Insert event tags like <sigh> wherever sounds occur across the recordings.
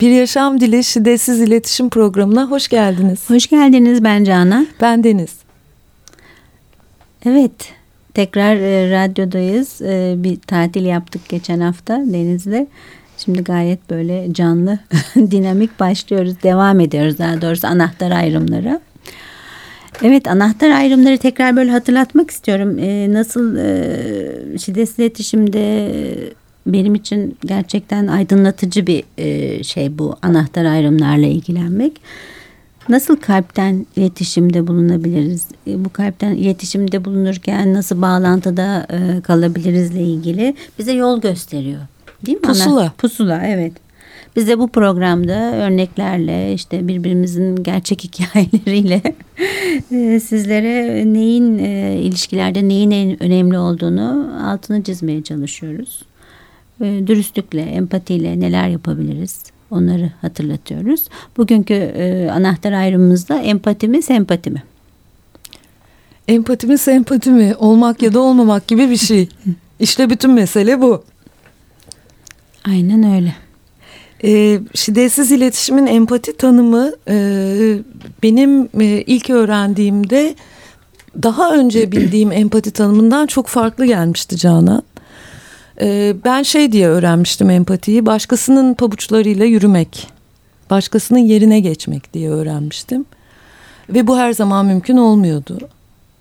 Bir Yaşam Dili Şiddetsiz İletişim Programı'na hoş geldiniz. Hoş geldiniz ben Canan. Ben Deniz. Evet tekrar e, radyodayız. E, bir tatil yaptık geçen hafta Deniz'le. Şimdi gayet böyle canlı, <laughs> dinamik başlıyoruz. Devam ediyoruz daha doğrusu anahtar ayrımları. Evet anahtar ayrımları tekrar böyle hatırlatmak istiyorum. E, nasıl e, şiddetsiz iletişimde benim için gerçekten aydınlatıcı bir e, şey bu anahtar ayrımlarla ilgilenmek. Nasıl kalpten iletişimde bulunabiliriz? E, bu kalpten iletişimde bulunurken nasıl bağlantıda e, kalabilirizle ilgili bize yol gösteriyor. Değil mi? Pusula. Pusula evet. Biz de bu programda örneklerle işte birbirimizin gerçek <laughs> hikayeleriyle e, sizlere neyin ilişkilerde neyin en önemli olduğunu altını çizmeye çalışıyoruz. Dürüstlükle, empatiyle neler yapabiliriz? Onları hatırlatıyoruz. Bugünkü e, anahtar ayrımımızda empati mi, sempati mi? Empati mi, sempati mi? Olmak ya da olmamak gibi bir şey. <laughs> İşte bütün mesele bu. Aynen öyle. E, şiddetsiz iletişimin empati tanımı e, benim e, ilk öğrendiğimde daha önce bildiğim empati tanımından çok farklı gelmişti Canan. Ee, ben şey diye öğrenmiştim empatiyi. Başkasının pabuçlarıyla yürümek. Başkasının yerine geçmek diye öğrenmiştim. Ve bu her zaman mümkün olmuyordu.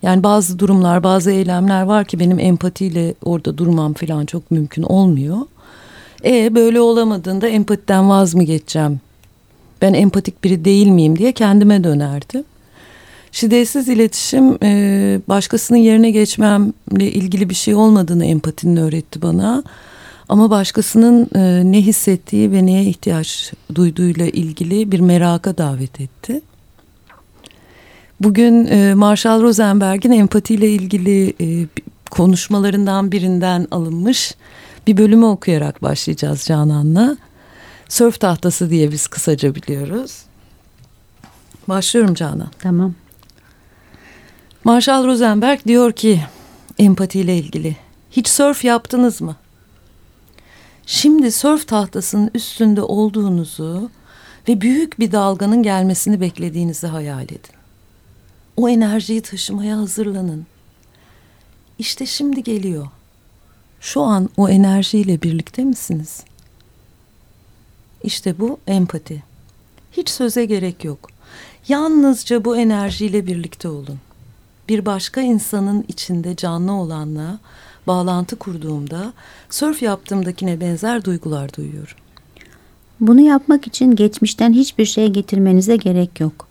Yani bazı durumlar, bazı eylemler var ki benim empatiyle orada durmam falan çok mümkün olmuyor. E böyle olamadığında empatiden vaz mı geçeceğim? Ben empatik biri değil miyim diye kendime dönerdim. Şiddetsiz iletişim e, başkasının yerine geçmemle ilgili bir şey olmadığını empatinin öğretti bana. Ama başkasının e, ne hissettiği ve neye ihtiyaç duyduğuyla ilgili bir meraka davet etti. Bugün e, Marshall Rosenberg'in empatiyle ilgili e, konuşmalarından birinden alınmış bir bölümü okuyarak başlayacağız Canan'la. Sörf tahtası diye biz kısaca biliyoruz. Başlıyorum Canan. Tamam. Marshall Rosenberg diyor ki empatiyle ilgili hiç sörf yaptınız mı? Şimdi sörf tahtasının üstünde olduğunuzu ve büyük bir dalganın gelmesini beklediğinizi hayal edin. O enerjiyi taşımaya hazırlanın. İşte şimdi geliyor. Şu an o enerjiyle birlikte misiniz? İşte bu empati. Hiç söze gerek yok. Yalnızca bu enerjiyle birlikte olun bir başka insanın içinde canlı olanla bağlantı kurduğumda sörf yaptığımdakine benzer duygular duyuyorum. Bunu yapmak için geçmişten hiçbir şey getirmenize gerek yok.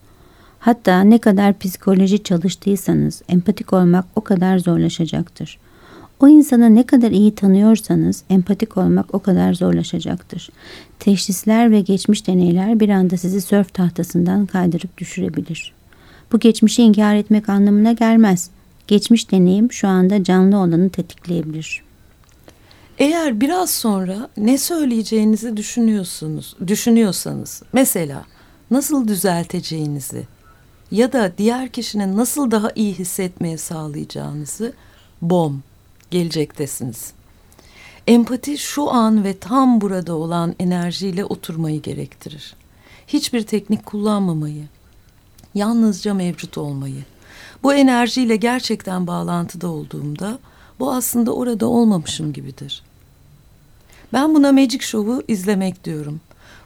Hatta ne kadar psikoloji çalıştıysanız empatik olmak o kadar zorlaşacaktır. O insanı ne kadar iyi tanıyorsanız empatik olmak o kadar zorlaşacaktır. Teşhisler ve geçmiş deneyler bir anda sizi sörf tahtasından kaydırıp düşürebilir.'' Bu geçmişi inkar etmek anlamına gelmez. Geçmiş deneyim şu anda canlı olanı tetikleyebilir. Eğer biraz sonra ne söyleyeceğinizi düşünüyorsunuz, düşünüyorsanız mesela nasıl düzelteceğinizi ya da diğer kişinin nasıl daha iyi hissetmeye sağlayacağınızı bom gelecektesiniz. Empati şu an ve tam burada olan enerjiyle oturmayı gerektirir. Hiçbir teknik kullanmamayı, yalnızca mevcut olmayı. Bu enerjiyle gerçekten bağlantıda olduğumda bu aslında orada olmamışım gibidir. Ben buna Magic Show'u izlemek diyorum.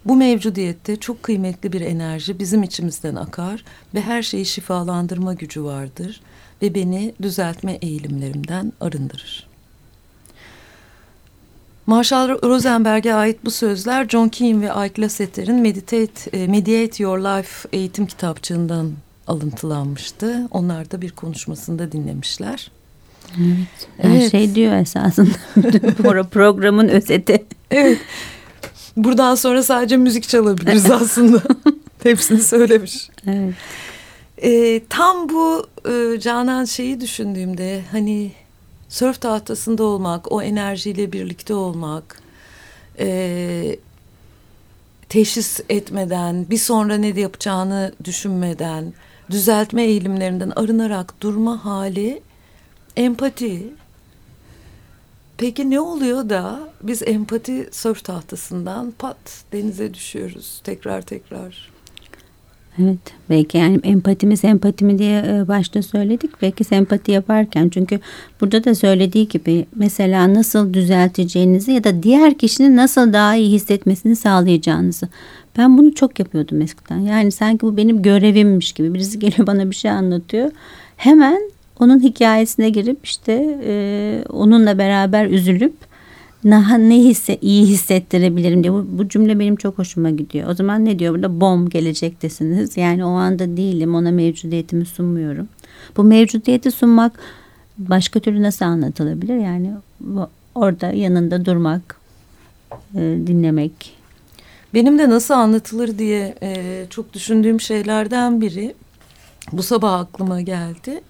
Bu mevcudiyette çok kıymetli bir enerji bizim içimizden akar ve her şeyi şifalandırma gücü vardır ve beni düzeltme eğilimlerimden arındırır. Marshall Rosenberg'e ait bu sözler John Keane ve Ike Lasseter'in Meditate, e, Mediate Your Life eğitim kitapçığından alıntılanmıştı. Onlar da bir konuşmasında dinlemişler. Evet. Her evet. şey diyor esasında. <laughs> programın özeti. Evet. Buradan sonra sadece müzik çalabiliriz <laughs> aslında. Hepsini söylemiş. Evet. E, tam bu e, Canan şeyi düşündüğümde hani sörf tahtasında olmak, o enerjiyle birlikte olmak, e, teşhis etmeden, bir sonra ne yapacağını düşünmeden, düzeltme eğilimlerinden arınarak durma hali, empati. Peki ne oluyor da biz empati sörf tahtasından pat denize düşüyoruz tekrar tekrar? Evet belki yani empatimi sempatimi diye e, başta söyledik. Belki sempati yaparken çünkü burada da söylediği gibi mesela nasıl düzelteceğinizi ya da diğer kişinin nasıl daha iyi hissetmesini sağlayacağınızı. Ben bunu çok yapıyordum eskiden. Yani sanki bu benim görevimmiş gibi. Birisi <laughs> geliyor bana bir şey anlatıyor. Hemen onun hikayesine girip işte e, onunla beraber üzülüp daha ne hisse, iyi hissettirebilirim diye. Bu, bu cümle benim çok hoşuma gidiyor. O zaman ne diyor burada? Bom gelecektesiniz. Yani o anda değilim. Ona mevcudiyetimi sunmuyorum. Bu mevcudiyeti sunmak başka türlü nasıl anlatılabilir? Yani orada yanında durmak, e, dinlemek. Benim de nasıl anlatılır diye e, çok düşündüğüm şeylerden biri bu sabah aklıma geldi.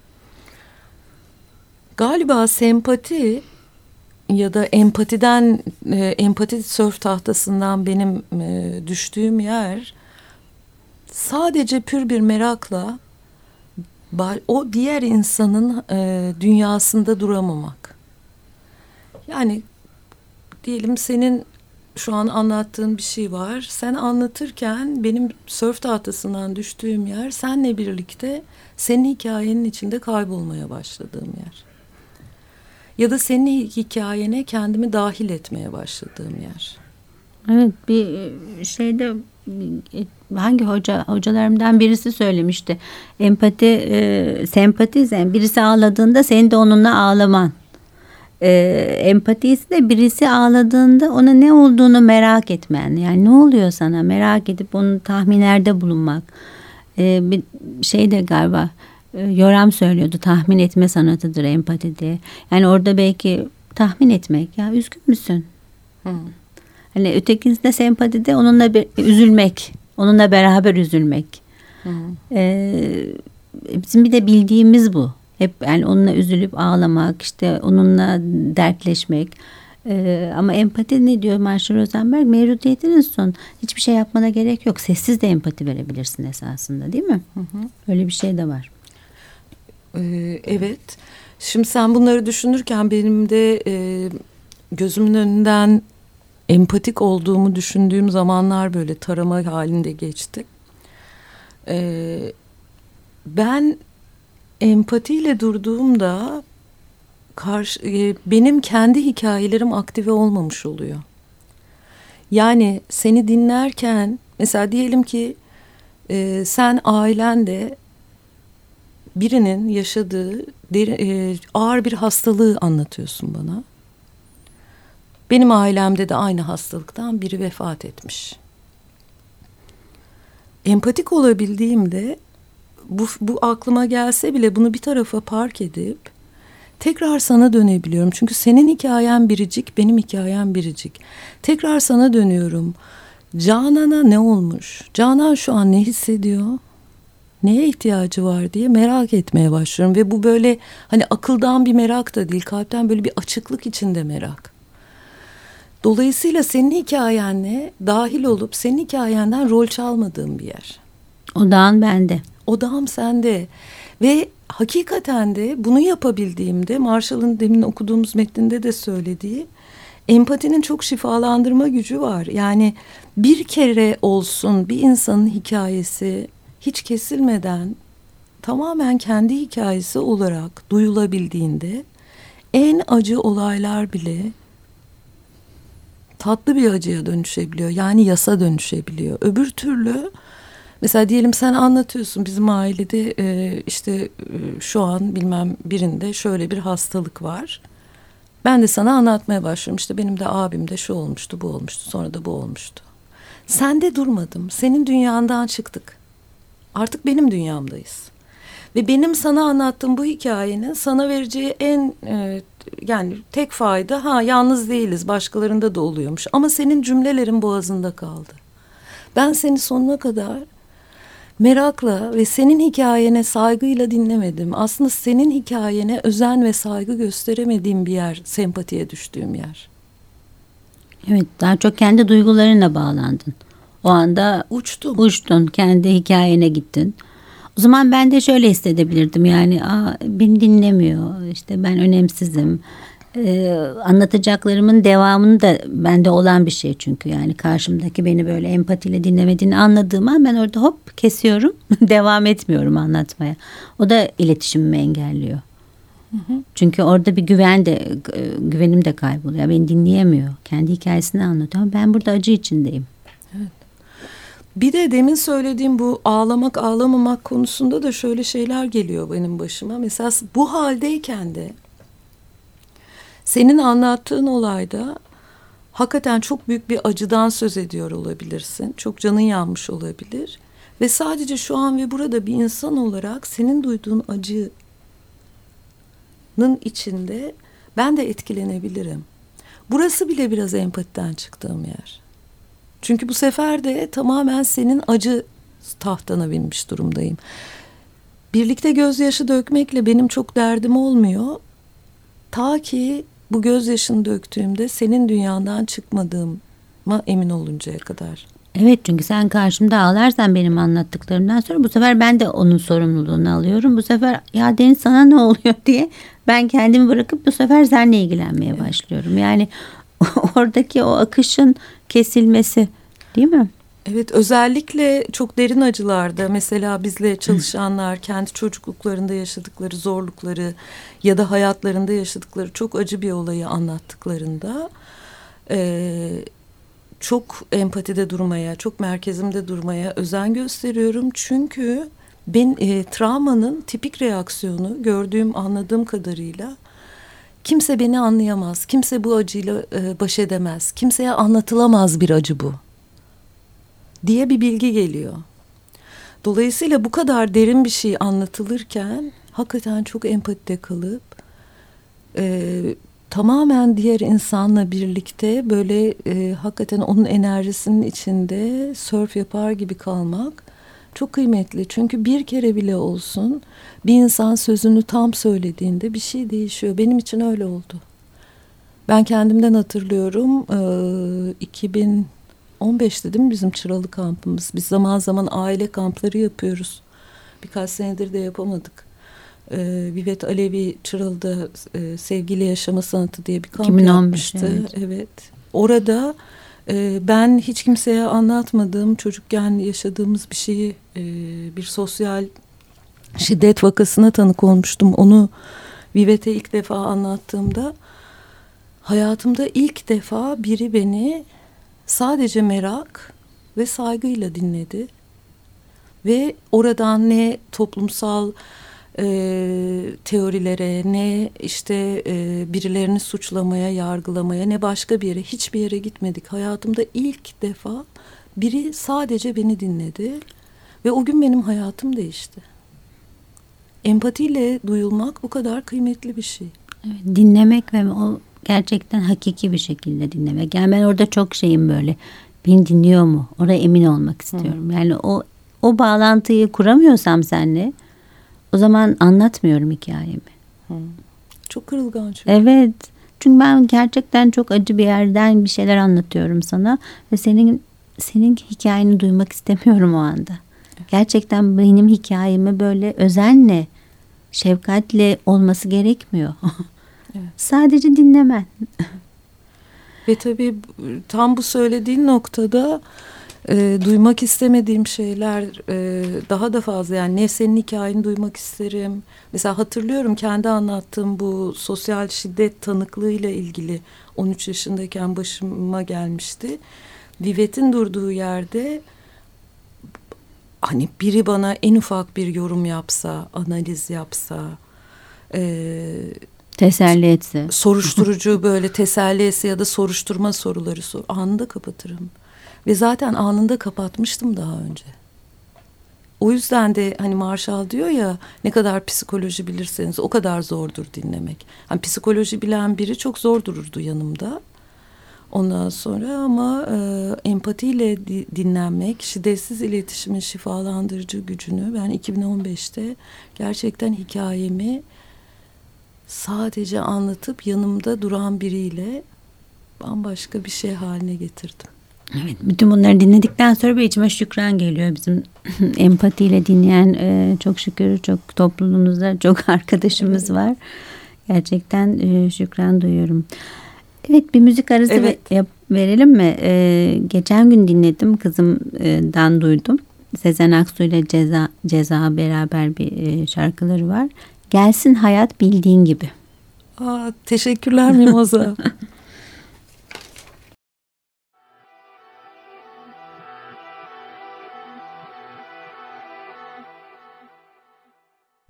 Galiba sempati ya da empatiden e, empati sörf tahtasından benim e, düştüğüm yer sadece pür bir merakla o diğer insanın e, dünyasında duramamak. Yani diyelim senin şu an anlattığın bir şey var. Sen anlatırken benim sörf tahtasından düştüğüm yer senle birlikte senin hikayenin içinde kaybolmaya başladığım yer ya da senin hikayene kendimi dahil etmeye başladığım yer. Evet bir e, şeyde hangi hoca hocalarımdan birisi söylemişti. Empati, e, sempati yani birisi ağladığında senin de onunla ağlaman. E, empati ise de birisi ağladığında ona ne olduğunu merak etmen. Yani ne oluyor sana merak edip onun tahminlerde bulunmak. E, bir şey de galiba e, Yoram söylüyordu tahmin etme sanatıdır empati diye. Yani orada belki tahmin etmek ya üzgün müsün? Hmm. Hani ötekisinde sempatide onunla bir üzülmek, onunla beraber üzülmek. Hmm. Ee, bizim bir de bildiğimiz bu. Hep yani onunla üzülüp ağlamak, işte onunla dertleşmek. Ee, ama empati ne diyor Marshall Rosenberg? Mevcudiyetinin son. Hiçbir şey yapmana gerek yok. Sessiz de empati verebilirsin esasında değil mi? Hı hı. Öyle bir şey de var. Ee, evet. Şimdi sen bunları düşünürken benim de e, gözümün önünden empatik olduğumu düşündüğüm zamanlar böyle tarama halinde geçti. Ee, ben empatiyle durduğumda karşı, e, benim kendi hikayelerim aktive olmamış oluyor. Yani seni dinlerken mesela diyelim ki e, sen ailende birinin yaşadığı derin, e, ağır bir hastalığı anlatıyorsun bana. Benim ailemde de aynı hastalıktan biri vefat etmiş. Empatik olabildiğimde bu, bu aklıma gelse bile bunu bir tarafa park edip tekrar sana dönebiliyorum. Çünkü senin hikayen biricik, benim hikayem biricik. Tekrar sana dönüyorum. Canan'a ne olmuş? Canan şu an ne hissediyor? Neye ihtiyacı var diye merak etmeye başlıyorum. Ve bu böyle hani akıldan bir merak da değil kalpten böyle bir açıklık içinde merak. Dolayısıyla senin hikayenle dahil olup senin hikayenden rol çalmadığım bir yer. Odağın bende. Odağım sende. Ve hakikaten de bunu yapabildiğimde Marshall'ın demin okuduğumuz metninde de söylediği empatinin çok şifalandırma gücü var. Yani bir kere olsun bir insanın hikayesi hiç kesilmeden tamamen kendi hikayesi olarak duyulabildiğinde en acı olaylar bile tatlı bir acıya dönüşebiliyor. Yani yasa dönüşebiliyor. Öbür türlü mesela diyelim sen anlatıyorsun bizim ailede e, işte e, şu an bilmem birinde şöyle bir hastalık var. Ben de sana anlatmaya başlıyorum. İşte benim de abim de şu olmuştu, bu olmuştu, sonra da bu olmuştu. Sen de durmadım. Senin dünyandan çıktık. Artık benim dünyamdayız. Ve benim sana anlattığım bu hikayenin sana vereceği en e, yani tek fayda ha yalnız değiliz başkalarında da oluyormuş. Ama senin cümlelerin boğazında kaldı. Ben seni sonuna kadar merakla ve senin hikayene saygıyla dinlemedim. Aslında senin hikayene özen ve saygı gösteremediğim bir yer, sempatiye düştüğüm yer. Evet, daha çok kendi duygularına bağlandın. O anda uçtum. Uçtun. Kendi hikayene gittin. O zaman ben de şöyle hissedebilirdim yani Aa, beni dinlemiyor işte ben önemsizim e, anlatacaklarımın devamını da bende olan bir şey çünkü yani karşımdaki beni böyle empatiyle dinlemediğini anladığım an ben orada hop kesiyorum <laughs> devam etmiyorum anlatmaya. O da iletişimimi engelliyor. Çünkü orada bir güven de e, güvenim de kayboluyor. Beni dinleyemiyor. Kendi hikayesini anlatıyor. Ben burada acı içindeyim. Bir de demin söylediğim bu ağlamak ağlamamak konusunda da şöyle şeyler geliyor benim başıma. Mesela bu haldeyken de senin anlattığın olayda hakikaten çok büyük bir acıdan söz ediyor olabilirsin. Çok canın yanmış olabilir. Ve sadece şu an ve burada bir insan olarak senin duyduğun acının içinde ben de etkilenebilirim. Burası bile biraz empatiden çıktığım yer. Çünkü bu sefer de tamamen senin acı tahtana binmiş durumdayım. Birlikte gözyaşı dökmekle benim çok derdim olmuyor. Ta ki bu gözyaşını döktüğümde senin dünyandan çıkmadığıma emin oluncaya kadar. Evet çünkü sen karşımda ağlarsan benim anlattıklarımdan sonra bu sefer ben de onun sorumluluğunu alıyorum. Bu sefer ya Deniz sana ne oluyor <laughs> diye ben kendimi bırakıp bu sefer seninle ilgilenmeye evet. başlıyorum. Yani <laughs> oradaki o akışın kesilmesi değil mi? Evet özellikle çok derin acılarda mesela bizle çalışanlar kendi çocukluklarında yaşadıkları zorlukları ya da hayatlarında yaşadıkları çok acı bir olayı anlattıklarında e, çok empatide durmaya, çok merkezimde durmaya özen gösteriyorum. Çünkü ben e, travmanın tipik reaksiyonu gördüğüm, anladığım kadarıyla kimse beni anlayamaz. Kimse bu acıyla e, baş edemez. Kimseye anlatılamaz bir acı bu diye bir bilgi geliyor. Dolayısıyla bu kadar derin bir şey anlatılırken hakikaten çok empatide kalıp e, tamamen diğer insanla birlikte böyle e, hakikaten onun enerjisinin içinde surf yapar gibi kalmak çok kıymetli. Çünkü bir kere bile olsun bir insan sözünü tam söylediğinde bir şey değişiyor. Benim için öyle oldu. Ben kendimden hatırlıyorum. E, 2000 15'te değil mi bizim Çıralı kampımız? Biz zaman zaman aile kampları yapıyoruz. Birkaç senedir de yapamadık. Ee, Vivet Alevi Çıralı'da e, Sevgili Yaşama Sanatı diye bir kamp 2015, yapmıştı. Evet. evet. Orada e, ben hiç kimseye anlatmadığım çocukken yaşadığımız bir şeyi e, bir sosyal şiddet vakasına tanık olmuştum. Onu Vivet'e ilk defa anlattığımda hayatımda ilk defa biri beni sadece merak ve saygıyla dinledi. Ve oradan ne toplumsal e, teorilere ne işte e, birilerini suçlamaya, yargılamaya ne başka bir yere hiçbir yere gitmedik. Hayatımda ilk defa biri sadece beni dinledi ve o gün benim hayatım değişti. Empatiyle duyulmak bu kadar kıymetli bir şey. Evet, dinlemek ve o gerçekten hakiki bir şekilde dinlemek. Yani ben orada çok şeyim böyle. Beni dinliyor mu? Oraya emin olmak istiyorum. Hı. Yani o o bağlantıyı kuramıyorsam seninle o zaman anlatmıyorum hikayemi. Hı. Çok kırılgan çünkü. Evet. Çünkü ben gerçekten çok acı bir yerden bir şeyler anlatıyorum sana ve senin senin hikayeni duymak istemiyorum o anda. Gerçekten benim hikayemi böyle özenle, şefkatle olması gerekmiyor. <laughs> Evet. Sadece dinlemen. Ve tabii tam bu söylediğin noktada e, duymak istemediğim şeyler e, daha da fazla. Yani ne senin hikayeni duymak isterim. Mesela hatırlıyorum kendi anlattığım bu sosyal şiddet tanıklığıyla ilgili 13 yaşındayken başıma gelmişti. Vivet'in durduğu yerde hani biri bana en ufak bir yorum yapsa, analiz yapsa... E, Teselli etse. Soruşturucu böyle teselli etse ya da soruşturma soruları sor. Anında kapatırım. Ve zaten anında kapatmıştım daha önce. O yüzden de hani Marshall diyor ya ne kadar psikoloji bilirseniz o kadar zordur dinlemek. Hani psikoloji bilen biri çok zor dururdu yanımda. Ondan sonra ama e, empatiyle di, dinlenmek, şiddetsiz iletişimin şifalandırıcı gücünü ben 2015'te gerçekten hikayemi sadece anlatıp yanımda duran biriyle bambaşka bir şey haline getirdim. Evet, bütün bunları dinledikten sonra bir içime şükran geliyor. Bizim <clears throat> empatiyle dinleyen e, çok şükür çok toplumumuzda çok <laughs> arkadaşımız var. Gerçekten e, şükran duyuyorum. Evet bir müzik arası evet. ve, verelim mi? Ee, geçen gün dinledim kızımdan duydum. Sezen Aksu ile Ceza, Ceza beraber bir e, şarkıları var. Gelsin hayat bildiğin gibi. Aa, teşekkürler Mimoza. <laughs>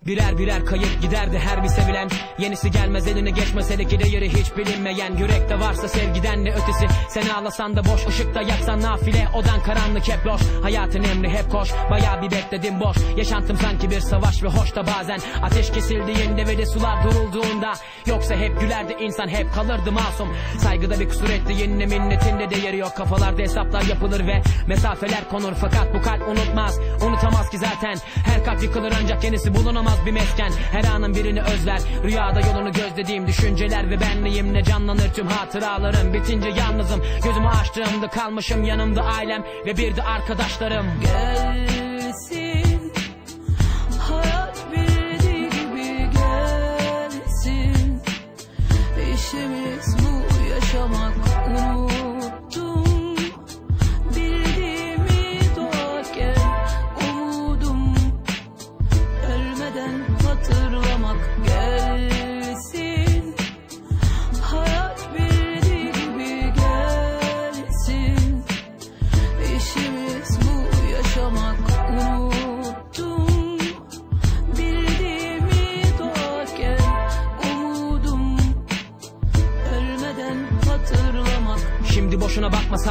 Birer birer kayıp giderdi her bir sevilen. Yenisi gelmez eline geçmese de değeri hiç bilinmeyen. Yürekte varsa sevgiden ne ötesi. Sen ağlasan da boş ışıkta yaksan nafile. Odan karanlık hep loş Hayatın emri hep koş. Baya bir bekledim boş. Yaşantım sanki bir savaş ve hoş da bazen. Ateş kesildiğinde ve de sular durulduğunda. Yoksa hep gülerdi insan hep kalırdı masum. Saygıda bir kusur etti yenine minnetinde değeri yok. Kafalarda hesaplar yapılır ve mesafeler konur. Fakat bu kalp unutmaz unutamaz ki zaten. Her kalp yıkılır ancak yenisi bulunamaz bulunamaz bir mesken. Her anın birini özler. Rüyada yolunu gözlediğim düşünceler ve benliğimle canlanır tüm hatıralarım. Bitince yalnızım. Gözümü açtığımda kalmışım yanımda ailem ve bir de arkadaşlarım. Gelsin hayat bildiği gibi gelsin. İşimiz bu yaşamak unuttum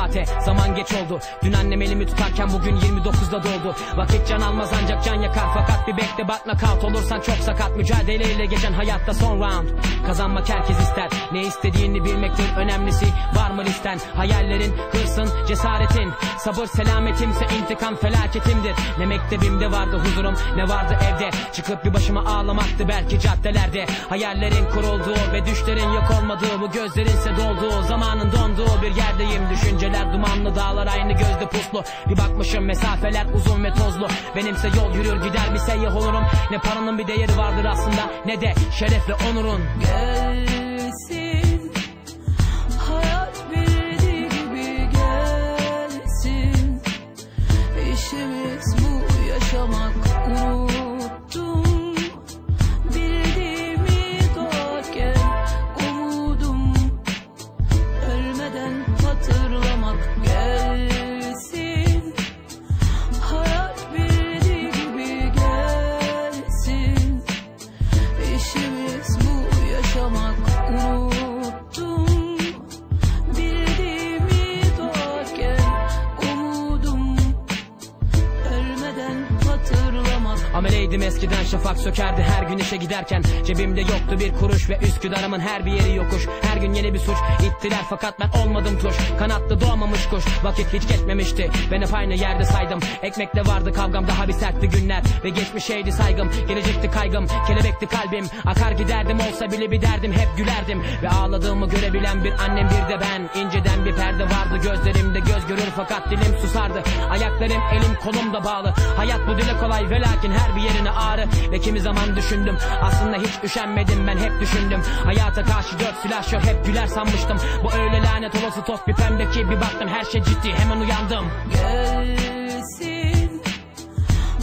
saate. Zaman geç oldu. Dün annem elimi tutarken bugün 29'da doldu Vakit can almaz ancak can yakar. Fakat bir bekle bak nakavt olursan çok sakat. Mücadeleyle geçen hayatta son round. Kazanmak herkes ister. Ne istediğini bilmektir önemlisi. Var mı listen? Hayallerin hırsın cesaretin. Sabır selametimse intikam felaketimdir. Ne mektebimde vardı huzurum ne vardı evde. Çıkıp bir başıma ağlamaktı belki caddelerde. Hayallerin kurulduğu ve düşlerin yok olmadığı Bu gözlerinse dolduğu. Zamanın donduğu bir yerdeyim Düşünceler dumanlı dağlar aynı gözde puslu. Bir bakmışım mesafeler uzun ve tozlu. Benimse yol yürür gider bir seyyah olurum. Ne paranın bir değeri vardır aslında ne de şerefle onurun. Gelsin Hayat bildiği gibi gelsin. İşimiz gün işe giderken Cebimde yoktu bir kuruş ve Üsküdar'ımın her bir yeri yokuş. Her gün yeni bir suç ittiler fakat ben olmadım tuş. Kanatlı doğmamış kuş vakit hiç geçmemişti. Ben hep aynı yerde saydım. Ekmekle vardı kavgam daha bir sertti günler. Ve geçmişeydi saygım gelecekti kaygım. Kelebekti kalbim akar giderdim olsa bile bir derdim Hep gülerdim. Ve ağladığımı görebilen bir annem bir de ben. İnceden bir perde vardı gözlerimde göz görür fakat dilim susardı. Ayaklarım elim kolum da bağlı. Hayat bu dile kolay ve lakin her bir yerine ağrı. Ve kimi zaman düşündüm aslında hiç üşenmedim ben hep düşündüm. Hayata karşı dört silahşör hep güler sanmıştım. Bu öyle lanet olası toz pipemdeki bir baktım her şey ciddi hemen uyandım. Gelsin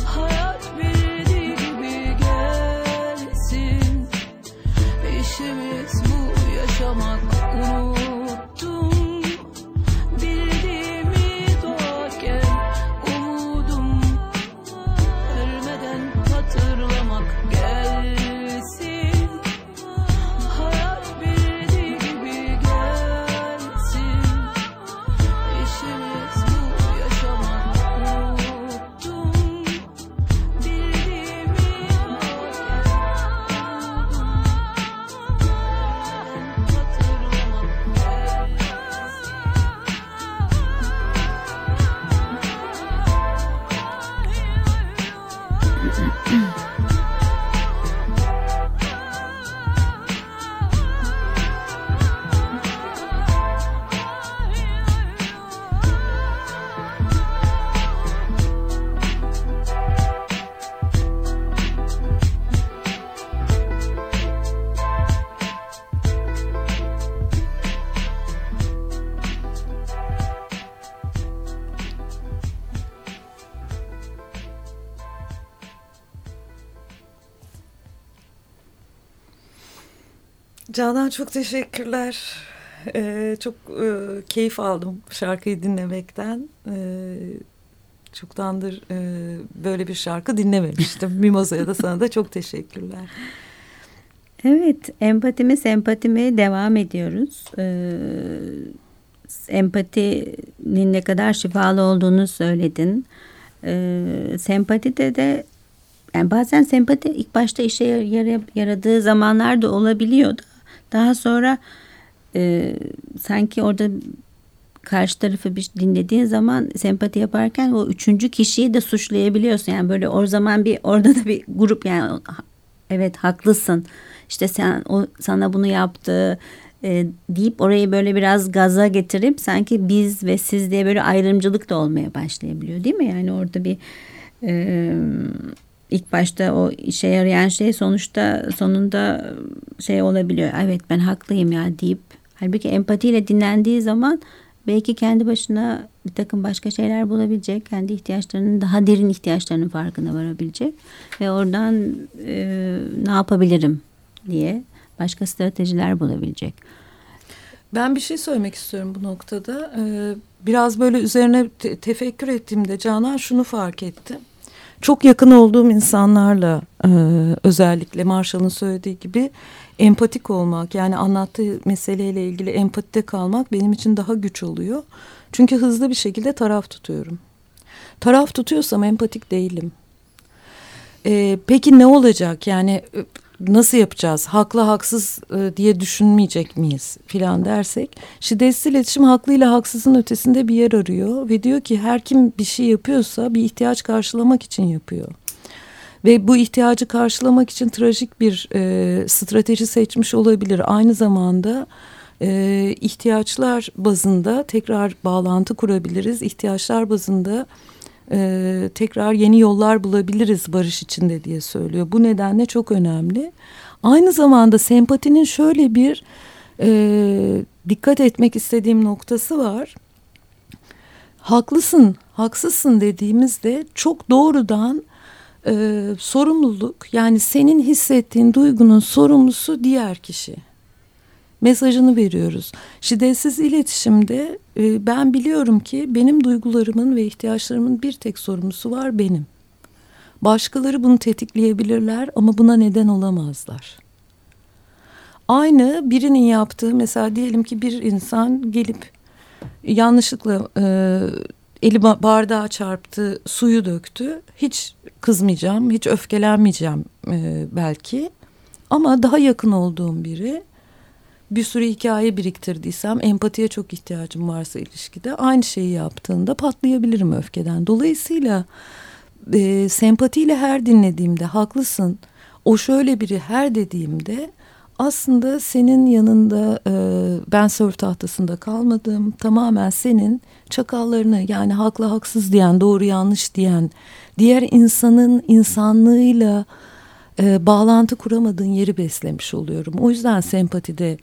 Hayat bildiği gibi gelsin. İşimiz bu yaşamak unuttum Canan çok teşekkürler. Ee, çok e, keyif aldım şarkıyı dinlemekten. Ee, çoktandır e, böyle bir şarkı dinlememiştim. <laughs> Mimoza'ya da sana da çok teşekkürler. Evet, empatimi sempatimi devam ediyoruz. Ee, empatinin ne kadar şifalı olduğunu söyledin. Ee, sempatide de yani bazen sempati ilk başta işe yara- yaradığı zamanlar da olabiliyor daha sonra e, sanki orada karşı tarafı bir dinlediğin zaman sempati yaparken o üçüncü kişiyi de suçlayabiliyorsun. Yani böyle o zaman bir orada da bir grup yani evet haklısın işte sen o sana bunu yaptı e, deyip orayı böyle biraz gaza getirip sanki biz ve siz diye böyle ayrımcılık da olmaya başlayabiliyor değil mi? Yani orada bir e, ilk başta o işe yarayan şey sonuçta sonunda şey olabiliyor. Evet ben haklıyım ya deyip halbuki empatiyle dinlendiği zaman belki kendi başına bir takım başka şeyler bulabilecek. Kendi ihtiyaçlarının daha derin ihtiyaçlarının farkına varabilecek. Ve oradan e, ne yapabilirim diye başka stratejiler bulabilecek. Ben bir şey söylemek istiyorum bu noktada. Ee, biraz böyle üzerine te- tefekkür ettiğimde Canan şunu fark ettim. Çok yakın olduğum insanlarla e, özellikle Marshall'ın söylediği gibi empatik olmak yani anlattığı meseleyle ilgili empatide kalmak benim için daha güç oluyor. Çünkü hızlı bir şekilde taraf tutuyorum. Taraf tutuyorsam empatik değilim. Ee, peki ne olacak yani e, nasıl yapacağız? Haklı haksız e, diye düşünmeyecek miyiz filan dersek. Şiddetsiz iletişim haklıyla haksızın ötesinde bir yer arıyor ve diyor ki her kim bir şey yapıyorsa bir ihtiyaç karşılamak için yapıyor. Ve bu ihtiyacı karşılamak için trajik bir e, strateji seçmiş olabilir. Aynı zamanda e, ihtiyaçlar bazında tekrar bağlantı kurabiliriz. İhtiyaçlar bazında e, tekrar yeni yollar bulabiliriz barış içinde diye söylüyor. Bu nedenle çok önemli. Aynı zamanda sempatinin şöyle bir e, dikkat etmek istediğim noktası var. Haklısın, haksızsın dediğimizde çok doğrudan e, sorumluluk yani senin hissettiğin duygunun sorumlusu diğer kişi mesajını veriyoruz. Şiddetsiz iletişimde e, ben biliyorum ki benim duygularımın ve ihtiyaçlarımın bir tek sorumlusu var benim. Başkaları bunu tetikleyebilirler ama buna neden olamazlar. Aynı birinin yaptığı mesela diyelim ki bir insan gelip yanlışlıkla e, eli bardağa çarptı, suyu döktü. Hiç kızmayacağım, hiç öfkelenmeyeceğim e, belki. Ama daha yakın olduğum biri bir sürü hikaye biriktirdiysem empatiye çok ihtiyacım varsa ilişkide aynı şeyi yaptığında patlayabilirim öfkeden. Dolayısıyla e, sempatiyle her dinlediğimde haklısın o şöyle biri her dediğimde aslında senin yanında e, ben sörf tahtasında kalmadım tamamen senin çakallarını yani haklı haksız diyen doğru yanlış diyen diğer insanın insanlığıyla e, bağlantı kuramadığın yeri beslemiş oluyorum. O yüzden sempatide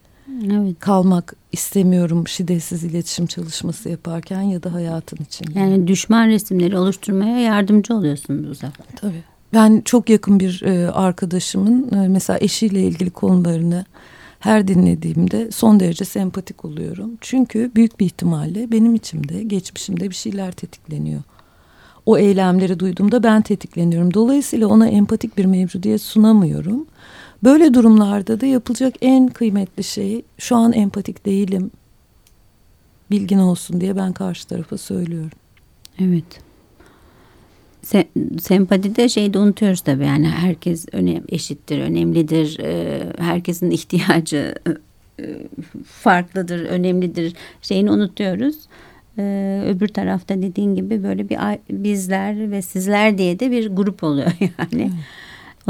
Evet. kalmak istemiyorum şiddetsiz iletişim çalışması yaparken ya da hayatın içinde. Yani düşman resimleri oluşturmaya yardımcı oluyorsun bu sefer. Tabii. Ben çok yakın bir e, arkadaşımın e, mesela eşiyle ilgili konularını her dinlediğimde son derece sempatik oluyorum. Çünkü büyük bir ihtimalle benim içimde, geçmişimde bir şeyler tetikleniyor. O eylemleri duyduğumda ben tetikleniyorum. Dolayısıyla ona empatik bir mevcudiyet sunamıyorum. Böyle durumlarda da yapılacak en kıymetli şey şu an empatik değilim. Bilgin olsun diye ben karşı tarafa söylüyorum. Evet. Se sempatide şeyi de unutuyoruz tabii yani herkes önem eşittir, önemlidir. Ee, herkesin ihtiyacı e, farklıdır, önemlidir. Şeyini unutuyoruz. Ee, öbür tarafta dediğin gibi böyle bir bizler ve sizler diye de bir grup oluyor <laughs> yani.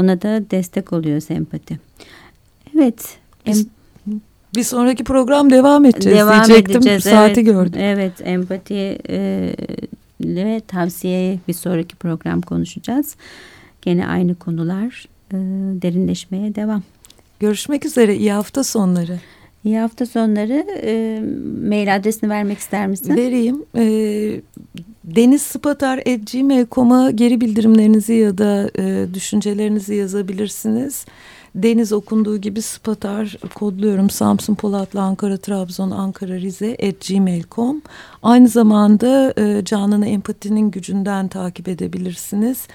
Ona da destek oluyor sempati. Evet. Biz, bir sonraki program devam edeceğiz devam diyecektim. Edeceğiz, Saati evet, gördüm. Evet empati e, ve tavsiyeyi bir sonraki program konuşacağız. Gene aynı konular e, derinleşmeye devam. Görüşmek üzere. İyi hafta sonları. İyi hafta sonları. E, mail adresini vermek ister misin? Vereyim. E, denizspatar.gmail.com'a geri bildirimlerinizi ya da e, düşüncelerinizi yazabilirsiniz. Deniz okunduğu gibi Spatar kodluyorum Samsun Polatlı Ankara Trabzon Ankara Rize at gmail.com aynı zamanda e, Canan'ı empatinin gücünden takip edebilirsiniz.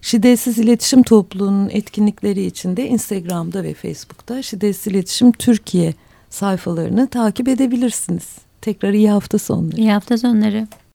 Şiddetsiz İletişim Topluluğu'nun etkinlikleri için de Instagram'da ve Facebook'ta Şiddetsiz İletişim Türkiye sayfalarını takip edebilirsiniz. Tekrar iyi hafta sonları. İyi hafta sonları.